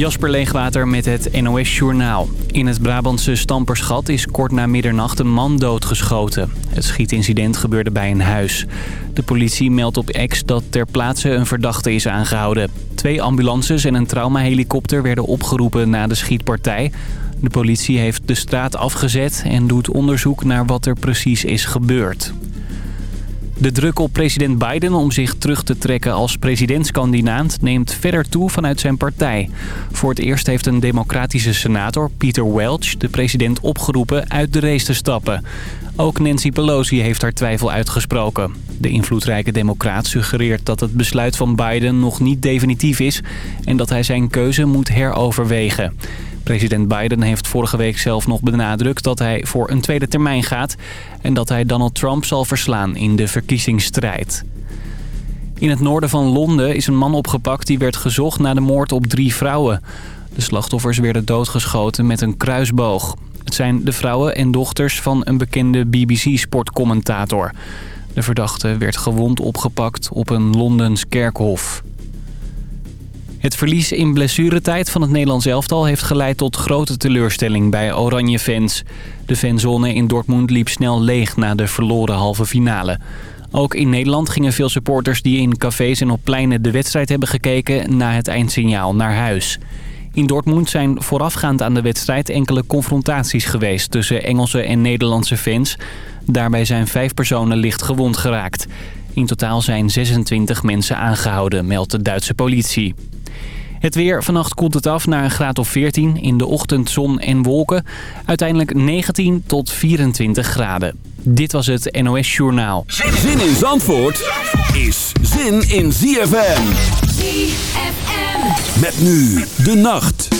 Jasper Leegwater met het NOS Journaal. In het Brabantse Stamperschat is kort na middernacht een man doodgeschoten. Het schietincident gebeurde bij een huis. De politie meldt op X dat ter plaatse een verdachte is aangehouden. Twee ambulances en een traumahelikopter werden opgeroepen na de schietpartij. De politie heeft de straat afgezet en doet onderzoek naar wat er precies is gebeurd. De druk op president Biden om zich terug te trekken als presidentskandidaat neemt verder toe vanuit zijn partij. Voor het eerst heeft een democratische senator, Peter Welch, de president opgeroepen uit de race te stappen. Ook Nancy Pelosi heeft haar twijfel uitgesproken. De invloedrijke democraat suggereert dat het besluit van Biden nog niet definitief is... en dat hij zijn keuze moet heroverwegen. President Biden heeft vorige week zelf nog benadrukt dat hij voor een tweede termijn gaat... en dat hij Donald Trump zal verslaan in de verkiezingsstrijd. In het noorden van Londen is een man opgepakt die werd gezocht na de moord op drie vrouwen. De slachtoffers werden doodgeschoten met een kruisboog. Het zijn de vrouwen en dochters van een bekende BBC-sportcommentator. De verdachte werd gewond opgepakt op een Londens kerkhof. Het verlies in blessuretijd van het Nederlands elftal heeft geleid tot grote teleurstelling bij oranje fans. De fanzone in Dortmund liep snel leeg na de verloren halve finale. Ook in Nederland gingen veel supporters die in cafés en op pleinen de wedstrijd hebben gekeken na het eindsignaal naar huis. In Dortmund zijn voorafgaand aan de wedstrijd enkele confrontaties geweest tussen Engelse en Nederlandse fans. Daarbij zijn vijf personen licht gewond geraakt. In totaal zijn 26 mensen aangehouden, meldt de Duitse politie. Het weer, vannacht koelt het af naar een graad of 14. In de ochtend zon en wolken. Uiteindelijk 19 tot 24 graden. Dit was het NOS Journaal. Zin in Zandvoort is zin in ZFM. ZFM. Met nu de nacht.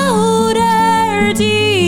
deeper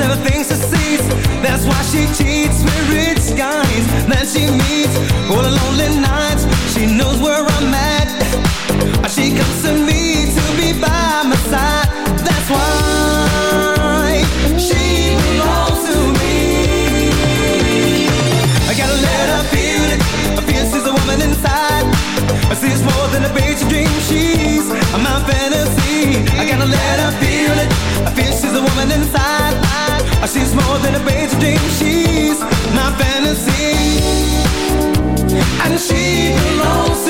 Seven things to seize. That's why she cheats with rich guys that she meets all the lonely nights. She's more than a basic dream. She's my fantasy. And she belongs